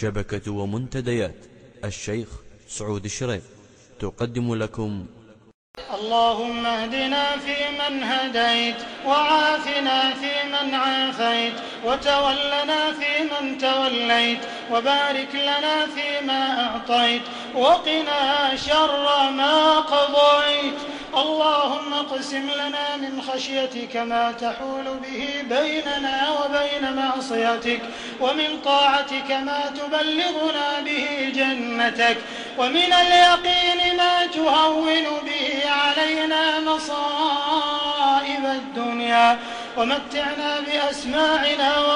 شبكة ومنتديات. الشيخ سعود الشريف تقدم لكم. اللهم اهدنا فيمن هديت وعافنا فيمن عافيت وتولنا فيمن توليت وبارك لنا فيما أعطيت وقنا شر ما قضيت. اللهم أقسم لنا من خشيتك ما تحول به بيننا وبين معصيتك ومن طاعتك ما تبلغنا به جنتك ومن اليقين ما تهون به علينا مصائب الدنيا. ومتعنا بأسماعنا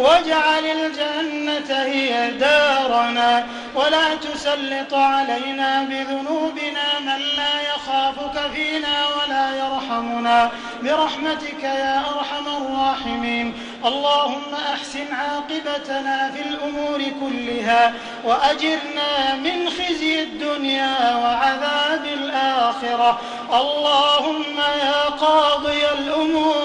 واجعل الجنة هي دارنا ولا تسلط علينا بذنوبنا من لا يخافك فينا ولا يرحمنا. برحمتك يا أرحم الراحمين. اللهم أحسن عاقبتنا في الأمور كلها وأجرنا من خزي الدنيا وعذاب الآخرة. اللهم يا قاضي الأمور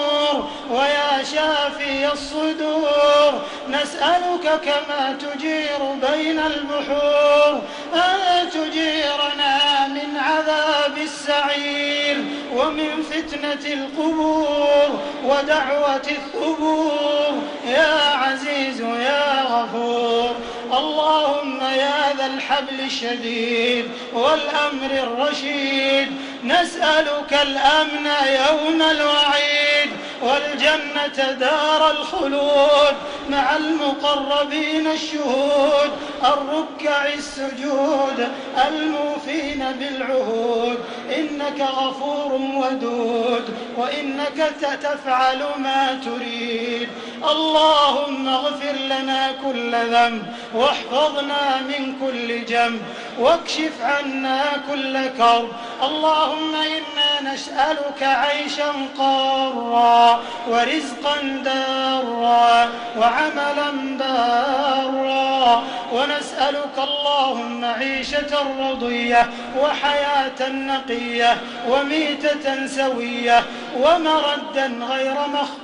شافي الصدور. نسألك كما تجير بين البحور. أن تجيرنا من عذاب السعير ومن فتنة القبور ودعوة الثبور. يا عزيز يا غفور اللهم يا ذا الحبل الشديد والأمر الرشيد. نسألك الأمن يوم الوعيد. والجنة دار الخلود مع المقربين الشهود الركع السجود الموفين بالعهود. إنك غفور ودود وإنك تفعل ما تريد. اللهم اغفر لنا كل ذنب واحفظنا من كل جنب واكشف عنا كل كرب. اللهم نسألك عيشا قارا ورزقا دارا وعملا بارا ونسألك اللهم عيشة رضية وحياة نقية وميتة سوية ومردا غير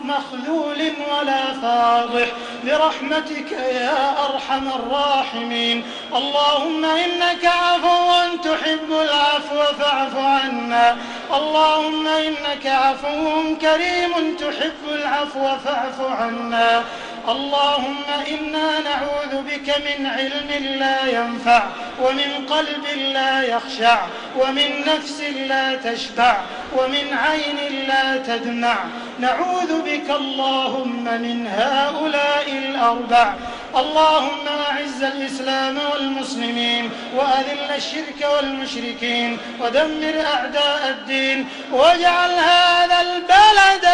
مخذول ولا فاضح برحمتك يا أرحم الراحمين اللهم إنك عفو تحب العفو فاعف عنا اللهم إنك عفو كريم تحب العفو فاعف عنا. اللهم إنا نعوذ بك من علم لا ينفع ومن قلب لا يخشع ومن نفس لا تشبع ومن عين لا تدمع. نعوذ بك اللهم من هؤلاء الأربع اللهم أعز الإسلام والمسلمين وأذل الشرك والمشركين ودمر أعداء الدين واجعل هذا البلد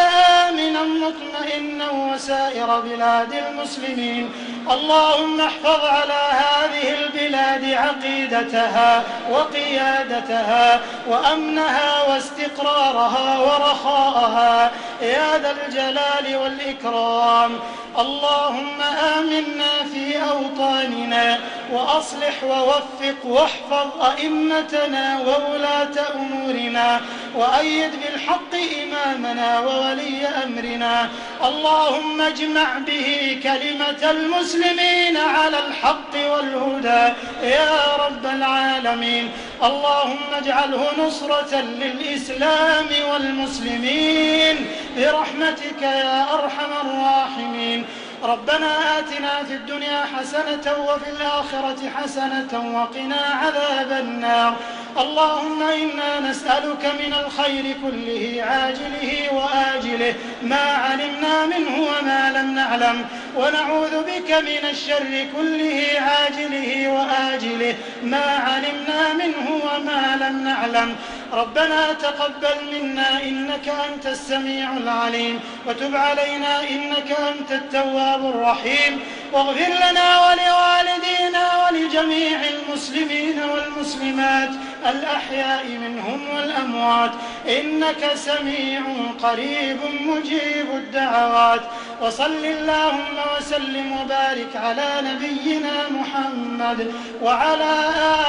آمنا مطمئنا وسائر بلاد المسلمين. اللهم احفظ على هذه البلاد عقيدتها وقيادتها وأمنها واستقرارها ورخاءها. يا ذا الجلال والإكرام. اللهم آمنا في أوطاننا وأصلح ووفق واحفظ أئمتنا وولاة أمورنا وأيد بالحق إمامنا وولي أمرنا. اللهم اجمع به كلمة المسلمين على الحق والهدى. يا رب العالمين. اللهم اجعله نصرة للإسلام والمسلمين برحمتك يا أرحم الراحمين. ربنا آتنا في الدنيا حسنة وفي الآخرة حسنة وقنا عذاب النار. اللهم إنا نسألك من الخير كله عاجله وآجله ما علمنا منه وما لم نعلم. ونعوذ بك من الشر كله عاجله وآجله ما علمنا منه وما لم نعلم. ربنا تقبل منا إنك أنت السميع العليم. وتب علينا إنك أنت التواب الرحيم. واغفر لنا ولوالدينا ولجميع المسلمين والمسلمات الأحياء منهم والأموات. إنك سميع قريب مجيب الدعوات. وصل اللهم وسلم وبارك على نبينا محمد وعلى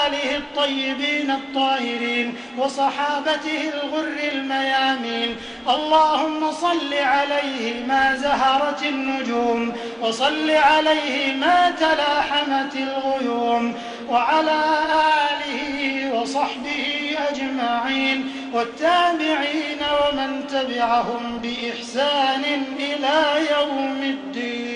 آله الطيبين الطاهرين وصحابته الغر الميامين. اللهم صل عليه ما زهرت النجوم وصل عليه ما تلاحمت الغيوم وعلى آله وصحبه أجمعين والتابعين ومن تبعهم بإحسان إلى يوم الدين.